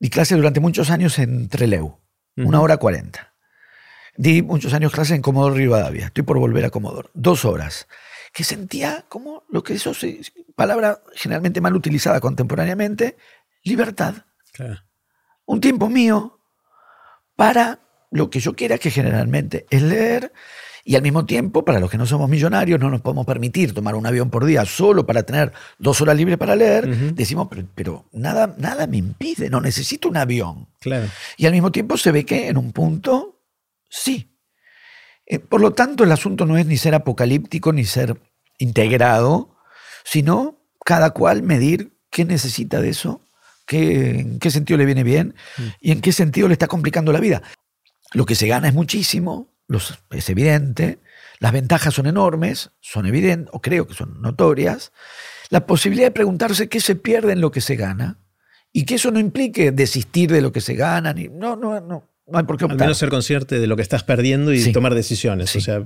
di clase durante muchos años en Treleu, una hora cuarenta. Di muchos años clase en Comodoro Rivadavia. Estoy por volver a Comodoro. Dos horas. Que sentía como lo que eso es palabra generalmente mal utilizada contemporáneamente, libertad. Un tiempo mío para lo que yo quiera, que generalmente es leer, y al mismo tiempo, para los que no somos millonarios, no nos podemos permitir tomar un avión por día solo para tener dos horas libres para leer, decimos, pero, nada, nada me impide, no necesito un avión. Claro. Y al mismo tiempo se ve que en un punto, sí. Eh, por lo tanto, el asunto no es ni ser apocalíptico ni ser integrado, sino cada cual medir qué necesita de eso, qué, en qué sentido le viene bien mm. y en qué sentido le está complicando la vida. Lo que se gana es muchísimo, es evidente, las ventajas son enormes, son evidentes, o creo que son notorias. La posibilidad de preguntarse qué se pierde en lo que se gana y que eso no implique desistir de lo que se gana. Ni, no, no, no, no hay por qué optar. Al menos ser consciente de lo que estás perdiendo y tomar decisiones. O sea,